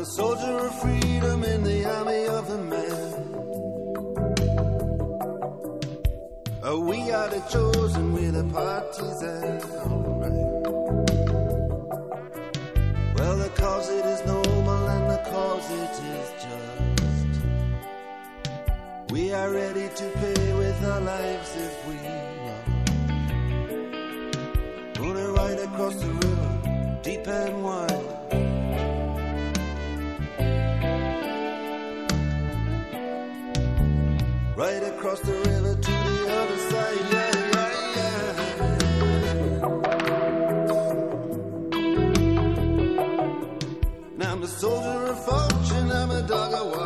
a soldier of freedom in the army of the man. Oh, uh, we are the chosen, we're the partisans. Right. Well, the cause it is noble and the cause it is just. We are ready to pay with our lives if we must. Gonna ride across the river, deep and wide. Right across the river to the other side, yeah, yeah, yeah. Now I'm a soldier of fortune, I'm a dog of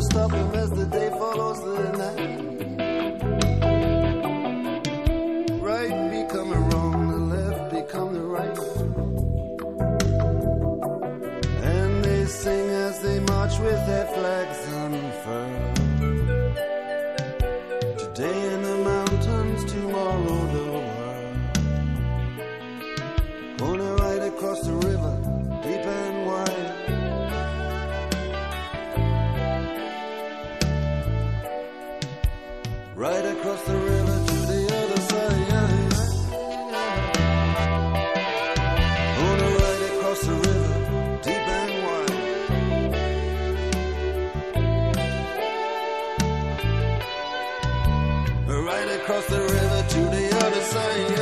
Stop stopping as the day follows the night. Right becoming wrong, the left become the right. And they sing as they march with their flags unfurled. Today in the mountains, tomorrow the world. Gonna ride across the across the river to the other side.